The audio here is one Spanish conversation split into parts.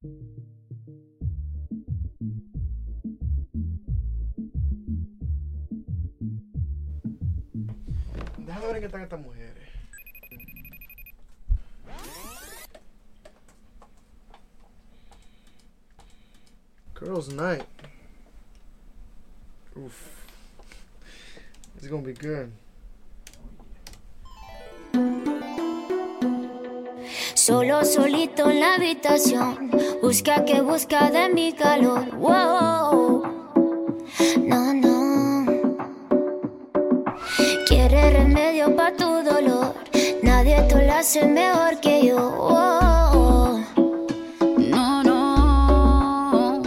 Déjame ver en qué están estas mujeres. Girls' night. Oof. It's gonna be good. Solo solito en la habitación, busca que busca de mi calor. No, no. Quiere remedio para tu dolor. Nadie te lo hace mejor que yo. No, no.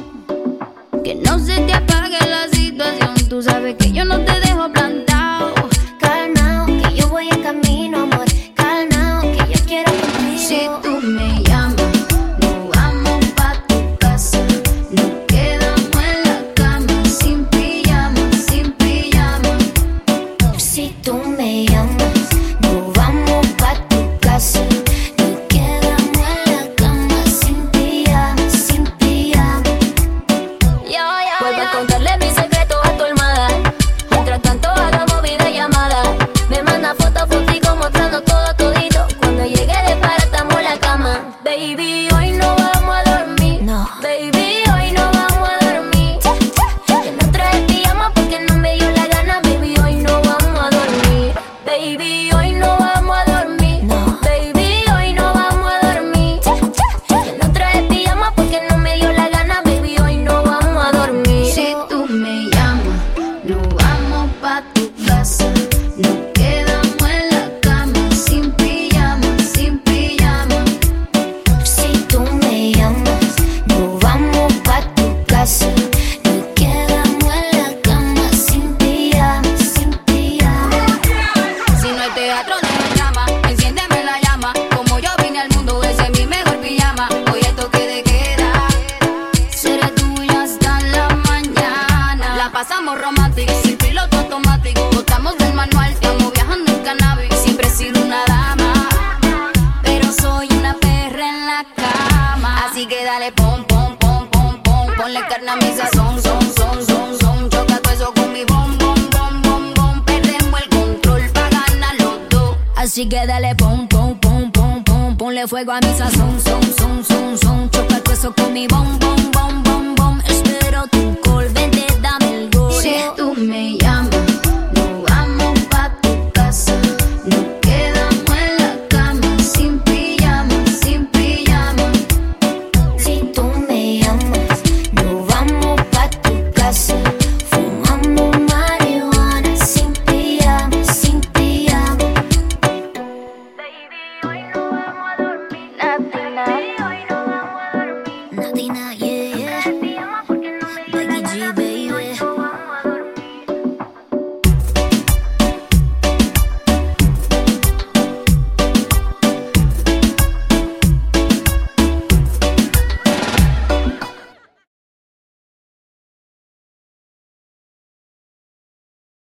Que no se te apague la situación. Tú sabes que yo no te Si tú me llamas, nos vamos pa' tu casa. Nos quedamos en la cama sin pijama, sin pijama. Vuelve a contarle mi secreto a tu almohada. Mientras tanto hagamos videollamada. Me manda fotos, fotico mostrando todo todito. Cuando llegue de para estamos la cama. Baby, teatro, no hay drama. Enciéndeme la llama. Como yo vine al mundo, ese es mi mejor pijama. Hoy el toque de queda. Seré tuya hasta la mañana. La pasamos romántica, sin piloto automático. Botamos del manual, estamos viajando en cannabis. Siempre he sido una dama. Pero soy una perra en la cama. Así que dale pom, pom, pom, pom, pom. Ponle carne a mi sazón, son, son, son, son. Así que dale pom, pom, pom, pom, pom. Ponle fuego a mi sazón, son, son, son, son. Choca todo eso con mi bom, bom, bom, bom, bom. Espero tu call, vente,